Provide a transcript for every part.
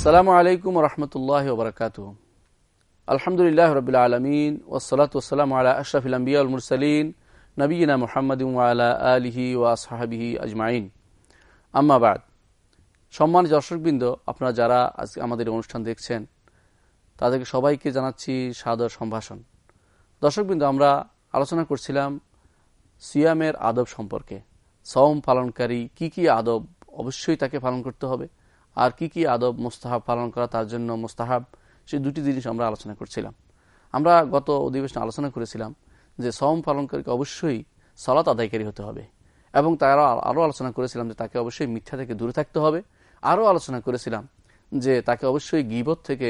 আসসালামু আলাইকুম রহমতুল্লাহ বরকাত আলহামদুলিল্লাহ রবিল আলমিন ওসলাত ওসালাম আলা আশরাফিল আম্বিয়া মুরসালিন নবীনা মোহাম্মদ আলা আলিহি ওয়া সাহাবিহি আজমাইন। আম্মাবাদ সম্মান দর্শকবৃন্দ, আপনারা যারা আজকে আমাদের অনুষ্ঠান দেখছেন, তাদেরকে সবাইকে জানাচ্ছি সাদর সম্ভাষণ। দর্শকবৃন্দ, আমরা আলোচনা করছিলাম সিয়ামের আদব সম্পর্কে। সওম পালনকারী কি কি আদব অবশ্যই তাকে পালন করতে হবে? আর কি কি আদব মোস্তাহাব পালন করা তার জন্য মোস্তাহাব, সেই দুটি জিনিস আমরা আলোচনা করছিলাম। আমরা গত অধিবেশনে আলোচনা করেছিলাম যে সওম পালনকারীকে অবশ্যই সলাত আদায়কারী হতে হবে এবং তারা আরও আলোচনা করেছিলাম যে তাকে অবশ্যই মিথ্যা থেকে দূরে থাকতে হবে। আরও আলোচনা করেছিলাম যে তাকে অবশ্যই গিবত থেকে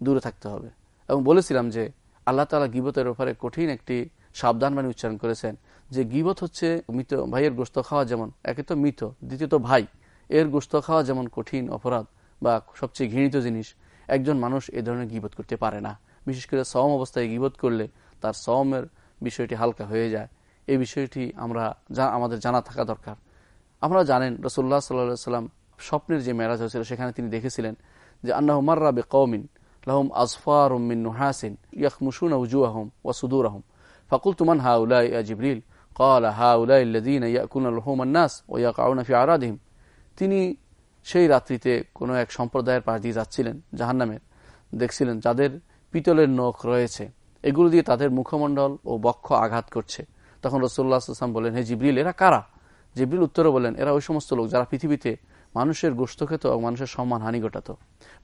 দূরে থাকতে হবে এবং বলেছিলাম যে আল্লাহ তালা গিবতের ব্যাপারে কঠিন একটি সাবধান বাণী উচ্চারণ করেছেন যে গিবত হচ্ছে মৃত ভাইয়ের গোস্ত খাওয়া যেমন, একে তো মৃত, দ্বিতীয়ত ভাই। এর গোস্ত খাওয়া যেমন কঠিন অপরাধ বা সবচেয়ে ঘৃণিত জিনিস একজন মানুষ এ ধরনের গিবত করতে পারে না বিশেষ করে সম অবস্থায় গিবত করলে তার সমের বিষয়টি হালকা হয়ে যায় এই বিষয়টি আমরা যা আমাদের জানা থাকা দরকার আমরা জানেন রসুল্লাহ সাল্লা সাল্লাম স্বপ্নের যে মেরাজ হয়েছিল সেখানে তিনি দেখেছিলেন যে আন্না মার্রা বে কৌমিন লাহম আজফার মিন নুহাসিন ইয়াকমুসুন উজুয়াহম ওয়াসুদুর আহম ফাকুল তুমান হা উলাই জিবরিল قال هؤلاء الذين يأكلون لحوم الناس ويقعون في أعراضهم তিনি সেই রাত্রিতে কোনো এক সম্প্রদায়ের পাশ দিয়ে যাচ্ছিলেন, জাহান্নামের। দেখছিলেন যাদের পিতলের নখ রয়েছে, এগুলো দিয়ে তাদের মুখমণ্ডল ও বক্ষ আঘাত করছে। তখন রসুল্লাহ আসলাম বলেন হে জিবরিল, এরা কারা? জিবরিল উত্তরে বলেন এরা ওই সমস্ত লোক যারা পৃথিবীতে মানুষের গোস্ত খেত এবং মানুষের সম্মান হানি ঘটাতো।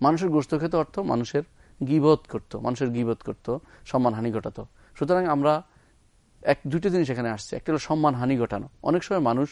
মানুষের গোস্ত খেত অর্থ মানুষের গিবোধ করত, মানুষের গিবোধ করত, সম্মান হানি ঘটাতো। সুতরাং আমরা এক দুটো জিনিস এখানে আসছে, একটা হলো সম্মান হানি ঘটানো। অনেক সময় মানুষ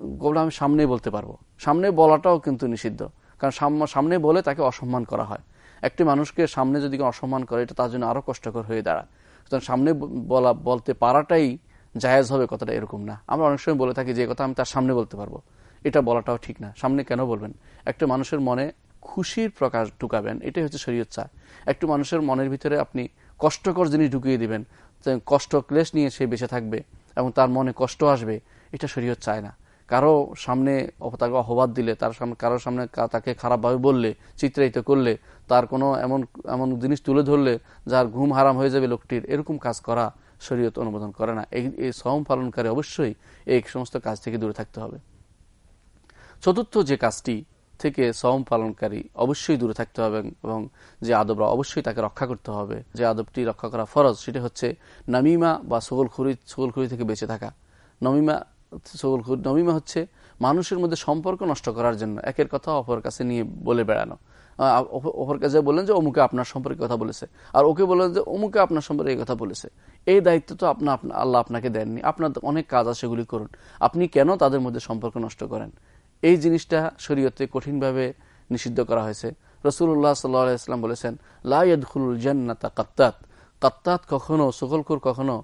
গোবলা আমি সামনে বলতে পারব। সামনে বলাটাও কিন্তু নিষিদ্ধ। কারণ সামনে বলে তাকে অসম্মান করা হয়। একটি মানুষকে সামনে যদি অসম্মান করে, এটা তার জন্য আরও কষ্টকর হয়ে দাঁড়ায়। সুতরাং সামনে বলা, বলতে পারাটাই জায়েজ হবে কথাটা এরকম না। আমরা অনেক সময় বলে থাকি যে কথা আমি তার সামনে বলতে পারব। এটা বলাটাও ঠিক না। সামনে কেন বলবেন? একটা মানুষের মনে খুশির প্রকাশ ঢুকাবেন, এটাই হচ্ছে শরীয়ত চা একটু মানুষের মনের ভিতরে আপনি কষ্টকর জিনিস ঢুকিয়ে দিবেন। কষ্ট ক্লেশ নিয়ে সে বেঁচে থাকবে এবং তার মনে কষ্ট আসবে, এটা শরীয়ত চায় না। কারও সামনে তাকে অহবাদ দিলে, তার সামনে কারোর সামনে তাকে খারাপভাবে বললে, চিত্রায়িত করলে, তার কোনো এমন এমন জিনিস তুলে ধরলে যার ঘুম হারাম হয়ে যাবে লোকটির, এরকম কাজ করা শরীয়ত অনুমোদন করে না। এই সম পালনকারী অবশ্যই এই সমস্ত কাজ থেকে দূরে থাকতে হবে। চতুর্থ যে কাজটি থেকে সম পালনকারী অবশ্যই দূরে থাকতে হবে এবং যে আদবরা অবশ্যই তাকে রক্ষা করতে হবে, যে আদবটি রক্ষা করা ফরজ, সেটা হচ্ছে নামিমা বা সগলখুরি সগলখুরি থেকে বেঁচে থাকা। নমিমা সগলখুরি নমিমা হচ্ছে মানুষের মধ্যে সম্পর্ক নষ্ট করার জন্য, একের কথা অপর কাছে নিয়ে বলে বেড়ানো। অপর কাছে বললেন যে, অমুকে আপনার সম্পর্কে কথা বলেছে। আর ওকে বললেন যে, অমুকে আপনার সম্পর্কে এই কথা বলেছে। এই দায়িত্ব তো আপনার আল্লাহ আপনাকে দেননি। আপনার অনেক কাজ আছে সেগুলি করুন। আপনি কেন তাদের মধ্যে সম্পর্ক নষ্ট করেন? এই জিনিসটা শরীয়তে কঠিনভাবে নিষিদ্ধ করা হয়েছে। রসুল্লাহ সাল্লাম বলেছেন লাইদুল জান্নাতা কাত্তাত। কাত্তাত কখনো সকলকুর কখনো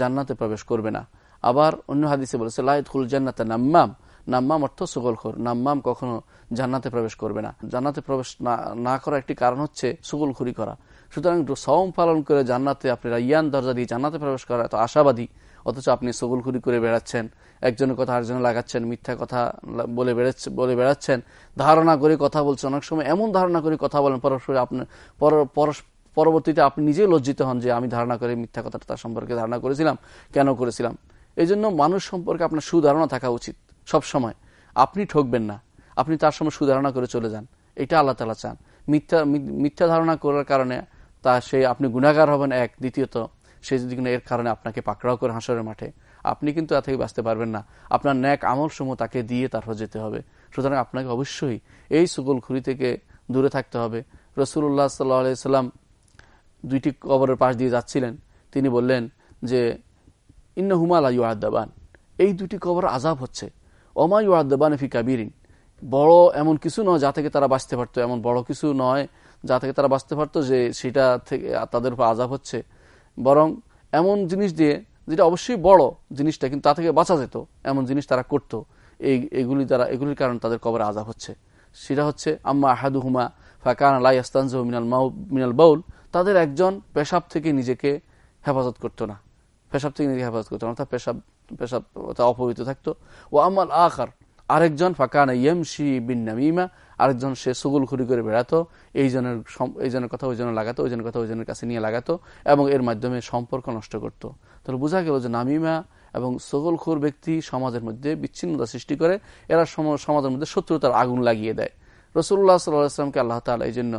জান্নাতে প্রবেশ করবে না। আবার অন্য হাদিসে বলেছে লাইদুল জান্নাতা নাম্মাম। নাম্মাম অর্থ সুগল সুগলখোর। নাম্মাম কখনো জান্নাতে প্রবেশ করবে না। জান্নাতে প্রবেশ না করার একটি কারণ হচ্ছে সুগলখুরি করা। সুতরাং সওম পালন করে জান্নাতে আপনি রাইয়ান দরজা দিয়ে জান্নাতে প্রবেশ করা এত আশাবাদী, অথচ আপনি সগুলখুরি করে বেড়াচ্ছেন। একজনের কথা আরেকজনে লাগাচ্ছেন, মিথ্যা কথা বলে বেড়াচ্ছে, বলে বেড়াচ্ছেন। ধারণা করে কথা বলছেন। অনেক সময় এমন ধারণা করে কথা বলেন, পরস্পর আপনার পরবর্তীতে আপনি নিজেই লজ্জিত হন যে আমি ধারণা করে মিথ্যা কথাটা তার সম্পর্কে ধারণা করেছিলাম। কেন করেছিলাম? এই জন্য মানুষ সম্পর্কে আপনার সুধারণা থাকা উচিত সব সময়। আপনি ঠকবেন না। আপনি তার সময় সুধারণা করে চলে যান। এটা আল্লাহ তালা চান। মিথ্যা মিথ্যা ধারণা করার কারণে তা সে, আপনি গুণাগার হবেন এক। দ্বিতীয়ত, সে যদি এর কারণে আপনাকে পাকড়াও করে হাসরের মাঠে, আপনি কিন্তু তা থেকে বাঁচতে পারবেন না। আপনার ন্যাক আমল সমূহ তাকে দিয়ে তারপর যেতে হবে। সুতরাং আপনাকে অবশ্যই এই সুগল খুরি থেকে দূরে থাকতে হবে। রসুল্লাহ সাল্লাম দুইটি কবরের পাশ দিয়ে যাচ্ছিলেন। তিনি বললেন যে ইন্ন হুমাল আদাবান এই দুটি কবর আজাব হচ্ছে। ওমা আদাবান ফি কাবিরিন। বড় এমন কিছু নয় যা থেকে তারা বাঁচতে পারতো। এমন বড় কিছু নয় যা থেকে তারা বাঁচতে পারতো যে সেটা থেকে তাদের উপর আজাব হচ্ছে। বরং এমন জিনিস দিয়ে, যেটা অবশ্যই বড় জিনিসটা, কিন্তু তা থেকে বাঁচা যেত, এমন জিনিস তারা করতো। এই, এগুলি দ্বারা, এগুলির কারণে তাদের কবরে আজাব হচ্ছে। সেটা হচ্ছে, আম্মা আহাদু হুমা ফাকান আলাই আস্তানজ মিনাল মাউ মিনাল বাউল, তাদের একজন পেশাব থেকে নিজেকে হেফাজত করতো না। পেশাব থেকে নিজেকে হেফাজত করতো না অর্থাৎ পেশাব পেশাব অপবিত্র থাকতো। ও আমাল আখার, আরেকজন ফাঁকান ইয়মশি বিন নামিমা, আরেকজন সে সুগুল খুরি করে বেড়াতো, এই জনের এই জনের কথা ওই জনের লাগাতো, ওই জনের কথা ওই জনের কাছে নিয়ে লাগাতো এবং এর মাধ্যমে সম্পর্ক নষ্ট করত। তাহলে বোঝা গেল যে নামিমা এবং খুর ব্যক্তি সমাজের মধ্যে বিচ্ছিন্নতা সৃষ্টি করে, এরা সমাজের মধ্যে শত্রুতার আগুন লাগিয়ে দেয়। রসুল্লাহ সাল্লাহামকে আল্লাহ তালা এই জন্য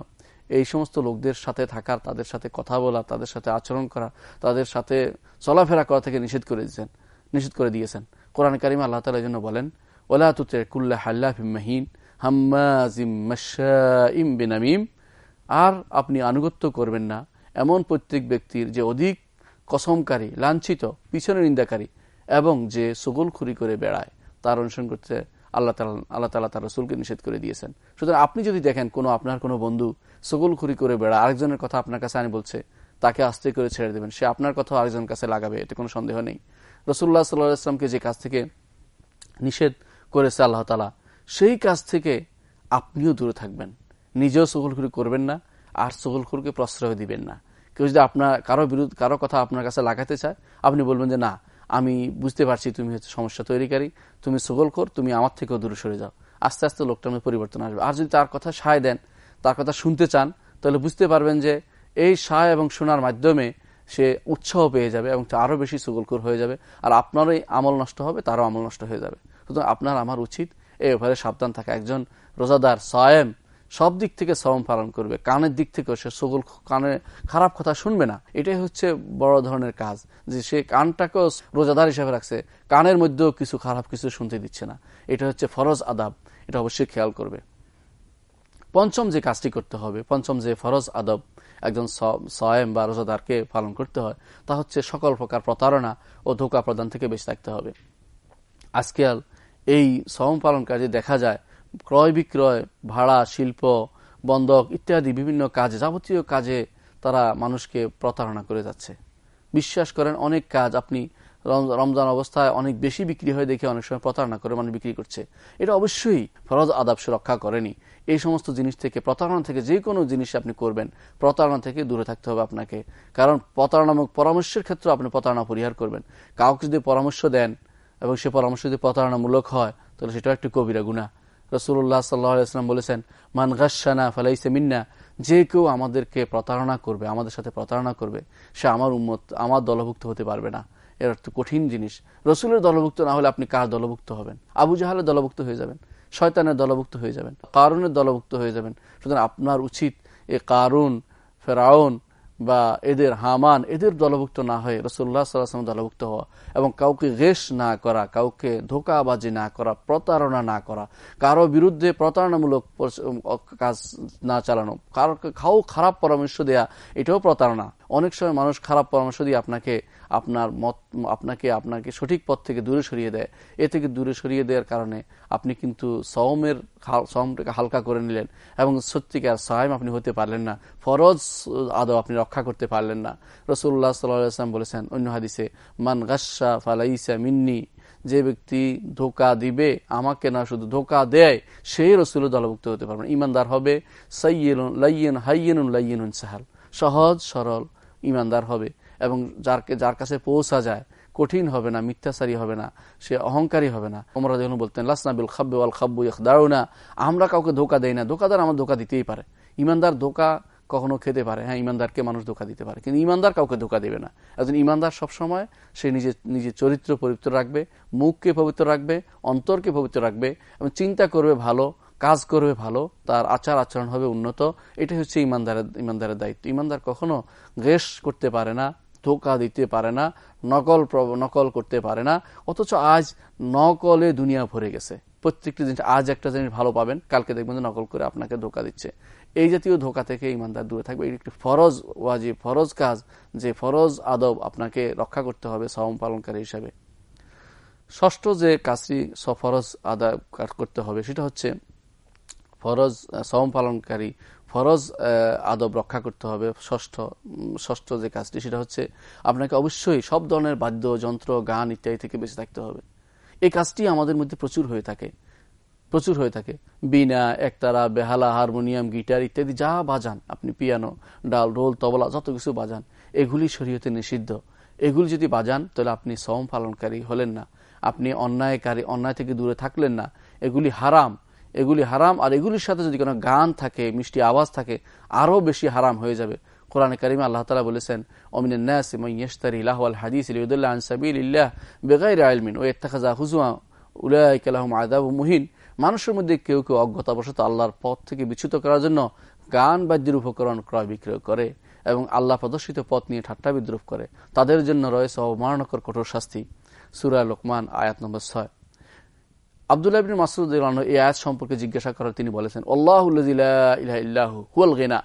এই সমস্ত লোকদের সাথে থাকার, তাদের সাথে কথা বলা, তাদের সাথে আচরণ করা, তাদের সাথে চলাফেরা করা থেকে নিষেধ করে দিয়েছেন, নিষেধ করে দিয়েছেন। কোরআন কারিম আল্লাহ তালা জন্য বলেন ওলা তুতে কুল্লা হাল্লাফিমাহিন হাম্মাজিম বিনামিম। আর আপনি আনুগত্য করবেন না। এমন প্রত্যেক ব্যক্তির যে অধিক কসমকারী, লাঞ্ছিত, পিছনে নিন্দাকারী এবং যে খুরি করে বেড়ায়, তার অনুসরণ করতে আল্লাহ তালা আল্লাহ তালা তার রসুলকে নিষেধ করে দিয়েছেন। সুতরাং আপনি যদি দেখেন কোনো আপনার কোনো বন্ধু খুরি করে বেড়া আরেকজনের কথা আপনার কাছে আনি বলছে, তাকে আস্তে করে ছেড়ে দেবেন, সে আপনার কথা আরেকজনের কাছে লাগাবে, এতে কোনো সন্দেহ নেই। রসুল্লাহ সাল্লাহ ইসলামকে যে কাজ থেকে নিষেধ করেছে আল্লাহ তালা সেই কাজ থেকে আপনিও দূরে থাকবেন। নিজেও খুরি করবেন না, আর খুরকে প্রশ্রয় দিবেন না। কেউ যদি আপনার, কারও বিরুদ্ধে, কারও কথা আপনার কাছে লাগাতে চায়, আপনি বলবেন যে না আমি বুঝতে পারছি তুমি হচ্ছে সমস্যা তৈরিকারী, তুমি সুগল কর তুমি আমার থেকেও দূরে সরে যাও। আস্তে আস্তে লোকটার মধ্যে পরিবর্তন আসবে। আর যদি তার কথা সায় দেন, তার কথা শুনতে চান, তাহলে বুঝতে পারবেন যে এই সায় এবং শোনার মাধ্যমে সে উৎসাহ পেয়ে যাবে এবং আরও বেশি সুগলকর হয়ে যাবে। আর আপনারই আমল নষ্ট হবে, তারও আমল নষ্ট হয়ে যাবে। সুতরাং আপনার আমার উচিত এই ব্যাপারে সাবধান থাকা। একজন রোজাদার সয়েম সব দিক থেকে শ্রম পালন করবে। কানের দিক থেকেও সে সকল কানে খারাপ কথা শুনবে না। এটাই হচ্ছে বড় ধরনের কাজ, যে সে কানটাকেও রোজাদার হিসাবে রাখছে, কানের মধ্যেও কিছু খারাপ কিছু শুনতে দিচ্ছে না। এটা হচ্ছে ফরজ আদাব, এটা অবশ্যই খেয়াল করবে। পঞ্চম যে কাজটি করতে হবে, পঞ্চম যে ফরজ আদব, একজন সয়েম বা রোজাদারকে পালন করতে হয়, তা হচ্ছে সকল প্রকার প্রতারণা ও ধোকা প্রদান থেকে বেঁচে থাকতে হবে। আজকাল এই সম পালন কাজে দেখা যায় ক্রয় বিক্রয়, ভাড়া, শিল্প, বন্ধক ইত্যাদি বিভিন্ন কাজে, যাবতীয় কাজে তারা মানুষকে প্রতারণা করে যাচ্ছে। বিশ্বাস করেন, অনেক কাজ আপনি রমজান অবস্থায় অনেক বেশি বিক্রি হয়ে দেখে অনেক সময় প্রতারণা করে মানুষ বিক্রি করছে। এটা অবশ্যই ফরজ আদাব রক্ষা করেনি। এই সমস্ত জিনিস থেকে, প্রতারণা থেকে যে কোনো জিনিস আপনি করবেন, প্রতারণা থেকে দূরে থাকতে হবে আপনাকে। কারণ প্রতারণামূলক পরামর্শের ক্ষেত্রে আপনি প্রতারণা পরিহার করবেন। কাউকে যদি পরামর্শ দেন এবং সে পরামর্শ যদি প্রতারণামূলক হয়, তাহলে সেটাও একটি কবিরা গুণা রসুল্লাহ সাল্লাহাম বলেছেন, মান গাসানা ফালাইসে মিন্না যে কেউ আমাদেরকে প্রতারণা করবে, আমাদের সাথে প্রতারণা করবে, সে আমার উম্মত, আমার দলভুক্ত হতে পারবে না। এর অর্থ কঠিন জিনিস। রসুলের দলভুক্ত না হলে আপনি কার দলভুক্ত হবেন? আবু জাহালের দলভুক্ত হয়ে যাবেন, শয়তানের দলভুক্ত হয়ে যাবেন, কারুনের দলভুক্ত হয়ে যাবেন। সুতরাং আপনার উচিত এ কারুন, ফেরাউন বা এদের হামান, এদের দলভুক্ত না হয়ে রসুল্লাহ সাল্লাহাম দলভুক্ত হওয়া এবং কাউকে রেশ না করা, কাউকে ধোকাবাজি না করা, প্রতারণা না করা, কারও বিরুদ্ধে প্রতারণামূলক কাজ না চালানো, কারও খাও খারাপ পরামর্শ দেয়া, এটাও প্রতারণা। অনেক সময় মানুষ খারাপ পরামর্শ দিয়ে আপনাকে আপনার মত, আপনাকে আপনাকে সঠিক পথ থেকে দূরে সরিয়ে দেয়। এ থেকে দূরে সরিয়ে দেওয়ার কারণে আপনি কিন্তু সওমের সওমটাকে হালকা করে নিলেন এবং সত্যিকার সাহেম আপনি হতে পারলেন না। ফরজ আদৌ আপনি রক্ষা করতে পারলেন না। রসুল্লাহ সাল্লাম বলেছেন, অন্য হাদিসে, মান গাসা ফালাইসা মিন্নি যে ব্যক্তি ধোকা দিবে, আমাকে না শুধু ধোকা দেয় সেই রসুল দলভুক্ত হতে পারবেন ইমানদার হবে সাইয়েন লাইয়েন হাইয়েন লাইয়েন সাহাল। সহজ, সরল ইমানদার হবে। এবং যারকে যার কাছে পৌঁছা যায়, কঠিন হবে না, মিথ্যাচারী হবে না, সে অহংকারী হবে না। ওমরা যখন বলতেন লাসনাবিল খাব্বে ওয়াল খাব্বু দাঁড়ো না আমরা কাউকে ধোকা দেই না। ধোকাদার আমার ধোকা দিতেই পারে। ইমানদার ধোকা কখনো খেতে পারে। হ্যাঁ ইমানদারকে মানুষ ধোকা দিতে পারে। কিন্তু ইমানদার কাউকে ধোকা দেবে না। একজন ইমানদার সবসময় সে নিজে নিজের চরিত্র পবিত্র রাখবে, মুখকে পবিত্র রাখবে, অন্তরকে পবিত্র রাখবে এবং চিন্তা করবে ভালো, কাজ করবে ভালো, তার আচার আচরণ হবে উন্নত। এটাই হচ্ছে ইমানদারের ইমানদারের দায়িত্ব। ইমানদার কখনো গেস করতে পারে না। ধোকা দিতে পারে না, নকল নকল করতে পারে না, অথচ আজ নকলে দুনিয়া ভরে গেছে। প্রত্যেকটি জিনিস আজ একটা জিনিস ভালো পাবেন, কালকে দেখবেন যে নকল করে আপনাকে ধোকা দিচ্ছে। এই জাতীয় ধোকা থেকে ইমানদার দূরে থাকবে। এটি একটি ফরজ ওয়াজি ফরজ কাজ, যে ফরজ আদব আপনাকে রক্ষা করতে হবে সম পালনকারী হিসাবে। ষষ্ঠ যে কাজটি সফরজ আদায় করতে হবে, সেটা হচ্ছে ফরজ সম পালনকারী ফরজ আদব রক্ষা করতে হবে, ষষ্ঠ ষষ্ঠ যে কাজটি, সেটা হচ্ছে আপনাকে অবশ্যই সব ধরনের বাদ্য, যন্ত্র, গান ইত্যাদি থেকে বেঁচে থাকতে হবে। এই কাজটি আমাদের মধ্যে প্রচুর হয়ে থাকে, প্রচুর হয়ে থাকে। বিনা, একতারা, বেহালা, হারমোনিয়াম, গিটার ইত্যাদি যা বাজান, আপনি পিয়ানো, ডাল রোল তবলা, যত কিছু বাজান, এগুলি শরীয়তে নিষিদ্ধ। এগুলি যদি বাজান, তাহলে আপনি সম পালনকারী হলেন না। আপনি অন্যায়কারী, অন্যায় থেকে দূরে থাকলেন না। এগুলি হারাম। এগুলি হারাম, আর এগুলির সাথে যদি কোনো গান থাকে, মিষ্টি আওয়াজ থাকে, আরও বেশি হারাম হয়ে যাবে। কোরআন করিমে আল্লাহ তালা বলেছেন অমিনাস হাদিস বেগাই আলমিন ও এত্তাখাজা হুজুয়া উলাইকালাহম আদাব মুহিন। মানুষের মধ্যে কেউ কেউ অজ্ঞতাবশত আল্লাহর পথ থেকে বিচ্যুত করার জন্য গান বাদ্যের উপকরণ ক্রয় বিক্রয় করে এবং আল্লাহ প্রদর্শিত পথ নিয়ে ঠাট্টা বিদ্রুপ করে। তাদের জন্য রয়েছে অবমানকর কঠোর শাস্তি। সুরা লোকমান, আয়াত নম্বর ছয়। আবদুল্লাহ মাসুদ এই আয়াত সম্পর্কে জিজ্ঞাসা করার তিনি বলেছেন, আল্লাহ হুয়াল গেনা।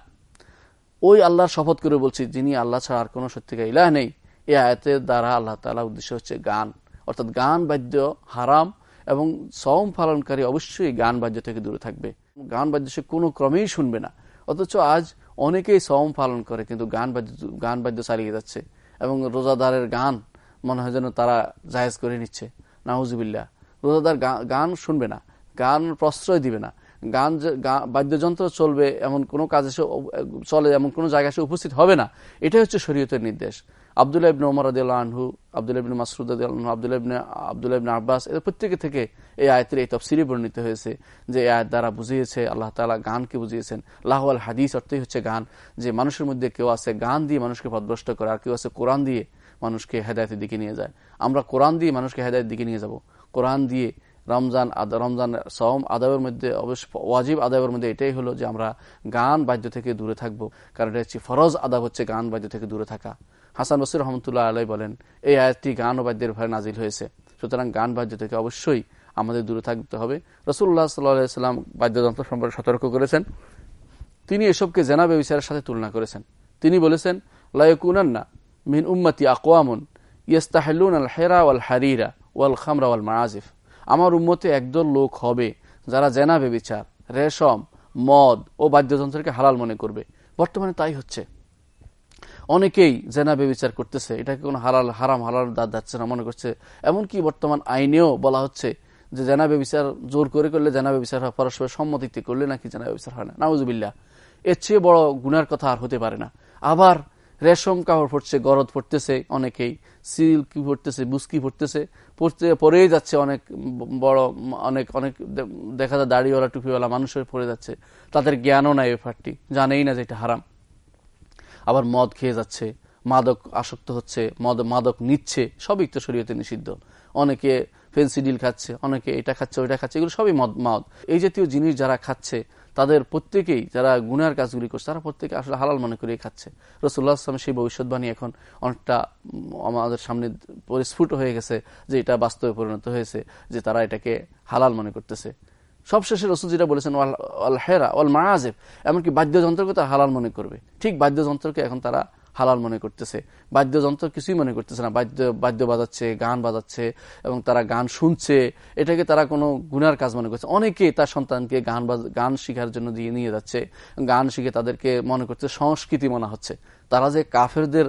ওই আল্লাহর শপথ করে বলছি, যিনি আল্লাহ ছাড়া আর কোনো সত্যিকার ইলাহ নেই। এই আয়াতের দ্বারা আল্লাহ তালা উদ্দেশ্য হচ্ছে গান। অর্থাৎ গান বাদ্য হারাম এবং সম পালনকারী অবশ্যই গান বাদ্য থেকে দূরে থাকবে। গান বাদ্য সে কোনো ক্রমেই শুনবে না। অথচ আজ অনেকেই সম পালন করে, কিন্তু গান বাদ্য গান বাদ্য চালিয়ে যাচ্ছে এবং রোজাদারের গান মনে হয় যেন তারা জায়েজ করে নিচ্ছে। নাহুজুবিল্লা রোজাদার গান শুনবে না, গান প্রশ্রয় দিবে না। গান বাদ্যযন্ত্র চলবে এমন কোনো কাজে এসে চলে এমন কোনো জায়গায় এসে উপস্থিত হবে না। এটাই হচ্ছে শরীয়তের নির্দেশ। আবদুল্লাহ ইবনে ওমর আদিল্লা আনহু, আবদুল্লাহ ইবনে মাসরুদ আনহু, আবদুল্লাহ ইবনে আবদুল্লাহ ইবনে আব্বাস, এদের প্রত্যেকে থেকে এই আয়তের এই তফসিরি বর্ণিত হয়েছে যে এই আয়াত দ্বারা বুঝিয়েছে, আল্লাহ তালা গানকে বুঝিয়েছেন। লাহ আল হাদিস অর্থই হচ্ছে গান, যে মানুষের মধ্যে কেউ আছে গান দিয়ে মানুষকে পদভ্রষ্ট করে, আর কেউ আছে কোরআন দিয়ে মানুষকে হেদায়তের দিকে নিয়ে যায়। আমরা কোরআন দিয়ে মানুষকে হেদায়তের দিকে নিয়ে যাব। কোরআন দিয়ে রমজান রমজান সম আদাবের মধ্যে অবশ্য ওয়াজিব আদাবের মধ্যে এটাই হলো যে আমরা গান বাদ্য থেকে দূরে থাকব। কারণ এটা হচ্ছে ফরজ আদাব হচ্ছে গান বাদ্য থেকে দূরে থাকা। হাসান বসির রহমতুল্লাহ আলাই বলেন, এই আয়াতটি গান ও বাদ্যের ভয়ে নাজিল হয়েছে। সুতরাং গান বাদ্য থেকে অবশ্যই আমাদের দূরে থাকতে হবে। রসুল্লাহ সাল্লাম বাদ্যযন্ত্র সম্পর্কে সতর্ক করেছেন। তিনি এসবকে জেনা ব্যবসারের সাথে তুলনা করেছেন। তিনি বলেছেন লায়কুনান্না মিন উম্মতি আকোয়ামুন ইয়স্তাহলুন আল হেরা ওয়াল হারিরা ওয়াল খামরা ওয়াল মারাজিফ আমার উম্মতে একদল লোক হবে যারা জেনা বেবিচার রেশম, মদ ও বাদ্যযন্ত্রকে হালাল মনে করবে। বর্তমানে তাই হচ্ছে। অনেকেই জেনা বেবিচার করতেছে। এটাকে কোনো হালাল, হারাম, হালাল দাঁত যাচ্ছে না, মনে করছে। এমনকি বর্তমান আইনেও বলা হচ্ছে যে জেনা বেবিচার জোর করে করলে জেনা বেবিচার হয় পরস্পর সম্মতিতে করলে নাকি জেনা বেবিচার হয় না। নাউজুবিল্লা এর চেয়ে বড় গুনার কথা আর হতে পারে না। আবার রেশম কাপড় পড়ছে গরদ পড়তেছে অনেকেই, সিল্কি পড়তেছে বুস্কি পড়তেছে পড়তে পরেই যাচ্ছে অনেক বড়, অনেক অনেক দেখা যায় দাড়িওয়ালা, টুপিওয়ালা মানুষের পড়ে যাচ্ছে। তাদের জ্ঞানও নাই ব্যাপারটি, জানেই না যে এটা হারাম। আবার মদ খেয়ে যাচ্ছে, মাদক আসক্ত হচ্ছে, মদ, মাদক নিচ্ছে, সবই তো শরীয়তে নিষিদ্ধ। অনেকে ফেন্সিডিল খাচ্ছে, অনেকে এটা খাচ্ছে, ওইটা খাচ্ছে, এগুলো সবই মদ মদ। এই জাতীয় জিনিস যারা খাচ্ছে তাদের প্রত্যেকেই যারা গুনার কাজগুলি করছে, তারা প্রত্যেকে আসলে হালাল মনে করে খাচ্ছে। রসুল্লাহ আসলাম সেই ভবিষ্যৎবাণী এখন অনেকটা আমাদের সামনে পরিস্ফুট হয়ে গেছে যে এটা বাস্তবে পরিণত হয়েছে, যে তারা এটাকে হালাল মনে করতেছে। সবশেষে রসুল যেটা বলেছেন, ওয়াল হেরা, ওয়াল মায়াজেব এমনকি বাদ্যযন্ত্রকে তারা হালাল মনে করবে। ঠিক বাদ্যযন্ত্রকে এখন তারা হালাল মনে করতেছে। বাদ্যযন্ত্র কিছুই মনে করতেছে না। বাদ্য বাদ্য বাজাচ্ছে, গান বাজাচ্ছে এবং তারা গান শুনছে। এটাকে তারা কোনো গুনার কাজ মনে করছে অনেকে তার সন্তানকে গান গান শিখার জন্য দিয়ে নিয়ে যাচ্ছে। গান শিখে তাদেরকে মনে করছে সংস্কৃতি মনে হচ্ছে। তারা যে কাফেরদের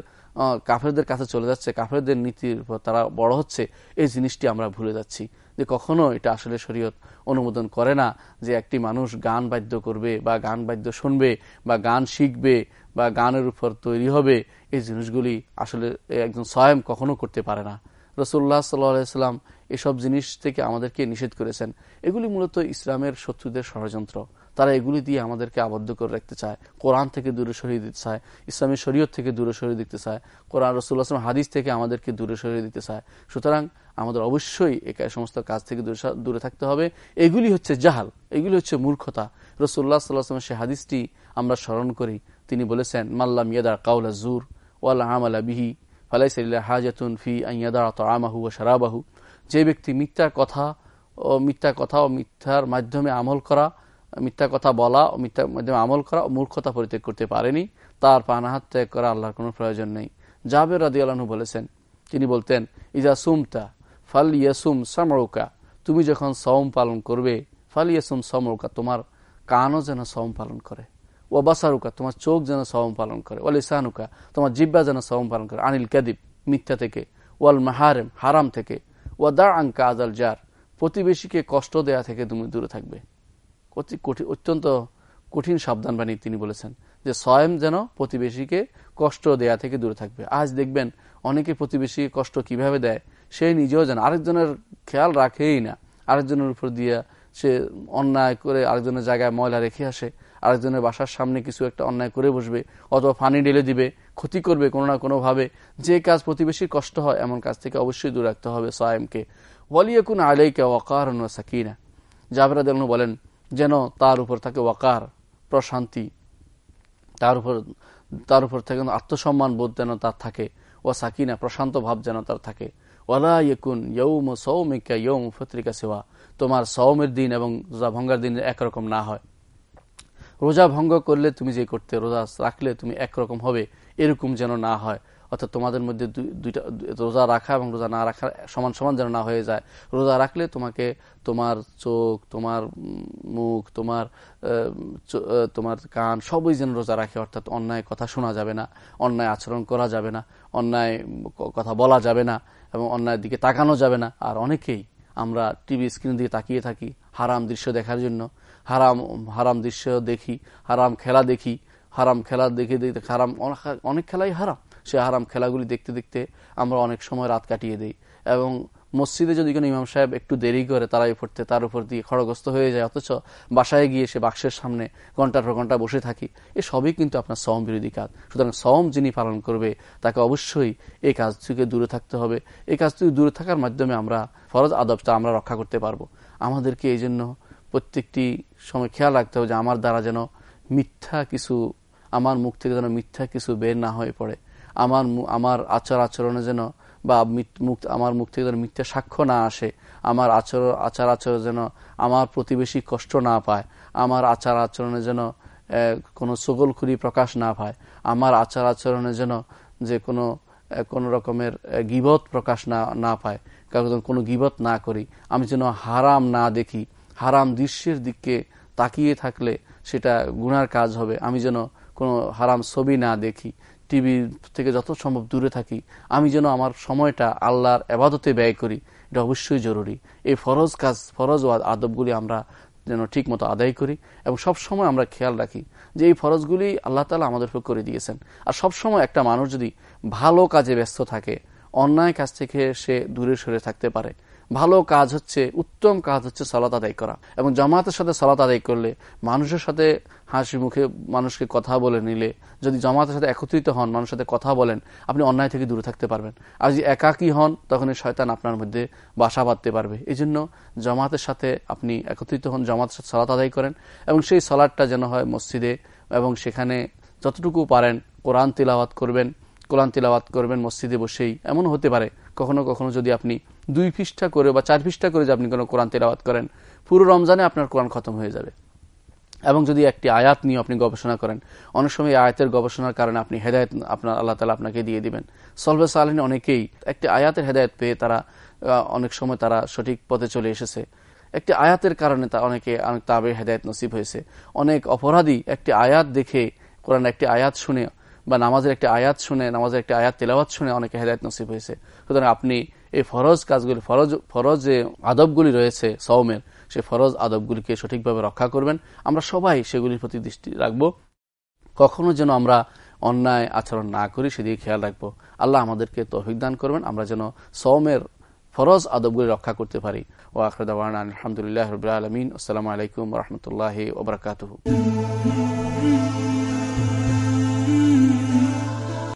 কাফেরদের কাছে চলে যাচ্ছে, কাফেরদের নীতির তারা বড় হচ্ছে, এই জিনিসটি আমরা ভুলে যাচ্ছি। যে কখনো এটা আসলে শরীয়ত অনুমোদন করে না যে একটি মানুষ গান বাদ্য করবে বা গান বাদ্য শুনবে বা গান শিখবে বা গানের উপর তৈরি হবে। এই জিনিসগুলি আসলে একজন স্বয়ং কখনো করতে পারে না। রসুল্লাহ সাল্লাম এসব জিনিস থেকে আমাদেরকে নিষেধ করেছেন। এগুলি মূলত ইসলামের শত্রুদের ষড়যন্ত্র। তারা এগুলি দিয়ে আমাদেরকে আবদ্ধ করে রাখতে চায়। কোরআন থেকে দূরে সরিয়ে দিতে চায়। ইসলামের শরীয়ত থেকে দূরে সরিয়ে দিতে চায়। কোরআন রসুল্লাহ আসলাম হাদিস থেকে আমাদেরকে দূরে সরিয়ে দিতে চায়। সুতরাং আমাদের অবশ্যই এই সমস্ত কাজ থেকে দূরে থাকতে হবে। এগুলি হচ্ছে জাহাল। এগুলি হচ্ছে মূর্খতা। রসুল্লাহ সাল্লাহামের সে হাদিসটি আমরা স্মরণ করি। তিনি বলেছেন মাল্লাম ইয়াদার কাউলা জুর ওয়াল্লাহ আমালা বিহি ফালাইসাল্লাহ হাজাতুন ফি আইয়াদা আমাহু ও সারাবাহু যে ব্যক্তি মিথ্যা কথা ও মিথ্যা কথা ও মিথ্যার মাধ্যমে আমল করা, মিথ্যা কথা বলা ও মিথ্যার মাধ্যমে আমল করা ও মূর্খতা পরিত্যাগ করতে পারেনি, তার পানাহাত ত্যাগ করা আল্লাহর কোনো প্রয়োজন নেই। জাবের রাদি আল্লাহু বলেছেন, তিনি বলতেন ইজা সুমতা ফাল ইয়াসুম সামরৌকা তুমি যখন সম পালন করবে ফাল ইয়াসুম সমরৌকা তোমার কানও যেন সম পালন করে। ও বাসারুকা, তোমার চোখ যেন সম পালন করে ওয়াল ইসানুকা তোমার জিব্বা যেন সম পালন করে, আনিল কাদিব, মিথ্যা থেকে, ওয়াল মাহারেম, হারাম থেকে ও দা আঙ্কা আজাল জার, প্রতিবেশীকে কষ্ট দেয়া থেকে তুমি দূরে থাকবে। অতি কঠিন অত্যন্ত কঠিন সাবধান বাণী তিনি বলেছেন যে স্বয়ং যেন প্রতিবেশীকে কষ্ট দেয়া থেকে দূরে থাকবে। আজ দেখবেন অনেকে প্রতিবেশী কষ্ট কীভাবে দেয়, সে নিজেও যেন আরেকজনের খেয়াল রাখেই না। আরেকজনের উপর দিয়ে সে অন্যায় করে আরেকজনের জায়গায় ময়লা রেখে আসে। আরেকজনের বাসার সামনে কিছু একটা অন্যায় করে বসবে, অথবা পানি ঢেলে দিবে, ক্ষতি করবে কোনো না কোনোভাবে। যে কাজ প্রতিবেশীর কষ্ট হয়, এমন কাজ থেকে অবশ্যই দূর রাখতে হবে সায়েমকে। ওয়ালিয়াকুন আলাইকে ওয়াকার সাকিনা। জাবেরাদ বলেন, যেন তার উপর থাকে ওয়াকার, প্রশান্তি। তার উপর তার উপর থেকে আত্মসম্মান বোধ যেন তার থাকে ও সাকিনা, প্রশান্ত ভাব যেন তার থাকে। ওয়ালা ইয়কুন সৌমিকা ইয়ৌম ফত্রিকা সেবা তোমার সৌমের দিন এবং ভঙ্গার দিন একরকম না হয়। রোজা ভঙ্গ করলে তুমি যে করতে রোজা রাখলে তুমি একরকম হবে, এরকম যেন না হয়। অর্থাৎ তোমাদের মধ্যে দুইটা, রোজা রাখা এবং রোজা না রাখা সমান সমান যেন না হয়ে যায়। রোজা রাখলে তোমাকে তোমার চোখ, তোমার মুখ, তোমার তোমার কান সবই যেন রোজা রাখে। অর্থাৎ অন্যায় কথা শোনা যাবে না, অন্যায় আচরণ করা যাবে না, অন্যায় কথা বলা যাবে না এবং অন্যায়ের দিকে তাকানো যাবে না। আর অনেকেই আমরা টিভি স্ক্রিন দিয়ে তাকিয়ে থাকি হারাম দৃশ্য দেখার জন্য। হারাম হারাম দৃশ্য দেখি, হারাম খেলা দেখি, হারাম খেলা দেখে দেখতে হারাম অনেক খেলাই হারাম। সে হারাম খেলাগুলি দেখতে দেখতে আমরা অনেক সময় রাত কাটিয়ে দিই। এবং মসজিদে যদি কোনো ইমাম সাহেব একটু দেরি করে তারাই পড়তে, তার উপর দিয়ে খড়গ্রস্ত হয়ে যায়, অথচ বাসায় গিয়ে সে বাক্সের সামনে ঘণ্টার পর ঘণ্টা বসে থাকি, এ সবই কিন্তু আপনার সম বিরোধী কাজ। সুতরাং সম যিনি পালন করবে, তাকে অবশ্যই এই কাজ থেকে দূরে থাকতে হবে। এই কাজ থেকে দূরে থাকার মাধ্যমে আমরা ফরজ আদবটা আমরা রক্ষা করতে পারব। আমাদেরকে এই জন্য প্রত্যেকটি সময় খেয়াল রাখতে হবে যে আমার দ্বারা যেন মিথ্যা কিছু, আমার মুখ থেকে যেন মিথ্যা কিছু বের না হয়ে পড়ে। আমার আমার আচার আচরণে যেন বা মুখ আমার মুখ থেকে যেন মিথ্যা সাক্ষ্য না আসে, আমার আচর আচার আচরণ যেন আমার প্রতিবেশী কষ্ট না পায়, আমার আচার আচরণে যেন কোনো সগলখুরি প্রকাশ না পায়, আমার আচার আচরণে যেন যে কোনো কোনো রকমের গিবত প্রকাশ না না পায়, কারণ কোনো গিবত না করি, আমি যেন হারাম না দেখি, হারাম দৃশ্যের দিকে তাকিয়ে থাকলে সেটা গুনার কাজ হবে, আমি যেন কোনো হারাম ছবি না দেখি টিভি থেকে যত সম্ভব দূরে থাকি, আমি যেন আমার সময়টা আল্লাহর আবাদতে ব্যয় করি, এটা অবশ্যই জরুরি। এই ফরজ কাজ, ফরজ আদবগুলি আমরা যেন ঠিক মতো আদায় করি এবং সব সময় আমরা খেয়াল রাখি যে এই ফরজগুলি আল্লাহ তালা আমাদের উপর করে দিয়েছেন। আর সব সময় একটা মানুষ যদি ভালো কাজে ব্যস্ত থাকে, অন্যায় কাজ থেকে সে দূরে সরে থাকতে পারে। ভালো কাজ হচ্ছে, উত্তম কাজ হচ্ছে সালাত আদায় করা। এবং জামাতের সাথে সালাত আদায় করলে মানুষের সাথে হাসি মুখে মানুষকে কথা বলে নিলে, যদি জামাতের সাথে একত্রিত হন, মানুষের সাথে কথা বলেন, আপনি অন্যায় থেকে দূরে থাকতে পারবেন। আর যদি একাকী হন, তখন শয়তান আপনার মধ্যে বাসা বাঁধতে পারবে। এই জন্য জামাতের সাথে আপনি একত্রিত হন, জামাতের সাথে সালাত আদায় করেন এবং সেই সালাদটা যেন হয় মসজিদে এবং সেখানে যতটুকু পারেন কোরআন তিলাওয়াত করবেন, কোরআন তিলাওয়াত করবেন মসজিদে বসেই। এমন হতে পারে কখনো কখনো যদি আপনি দুই পৃষ্ঠা করে বা চার পৃষ্ঠা করে যে আপনি কোনো কোরআন তেলাওয়াত করেন, পুরো রমজানে আপনার কোরআন খতম হয়ে যাবে। এবং যদি একটি আয়াত নিয়ে আপনি গবেষণা করেন, অনেক সময় আয়াতের গবেষণার কারণে আপনি হেদায়ত আপনার আল্লাহ তালা আপনাকে দিয়ে দিবেন। সলভে সালহিন অনেকেই একটি আয়াতের হেদায়ত পেয়ে তারা অনেক সময় তারা সঠিক পথে চলে এসেছে। একটি আয়াতের কারণে তা অনেকে অনেক তাবে হেদায়ত নসিব হয়েছে। অনেক অপরাধী একটি আয়াত দেখে, কোরআন একটি আয়াত শুনে বা নামাজের একটি আয়াত শুনে, নামাজের একটি আয়াত তেলাওয়াত শুনে অনেকে হেদায়ত নসিব হয়েছে। সুতরাং আপনি এই ফরজ কাজগুলি, ফরজ ফরজ যে আদবগুলি রয়েছে সৌমের সে ফরজ আদবগুলিকে সঠিকভাবে রক্ষা করবেন। আমরা সবাই সেগুলির প্রতি দৃষ্টি রাখব। কখনো যেন আমরা অন্যায় আচরণ না করি, সেদিকে খেয়াল রাখব। আল্লাহ আমাদেরকে তৌফিক দান করবেন। আমরা যেন সৌমের ফরজ আদবগুলি রক্ষা করতে পারি। ও আখরদান আলহামদুলিল্লাহ রবিআলমিন আসসালামু আলাইকুম রহমতুল্লাহ ওবরাকাতহ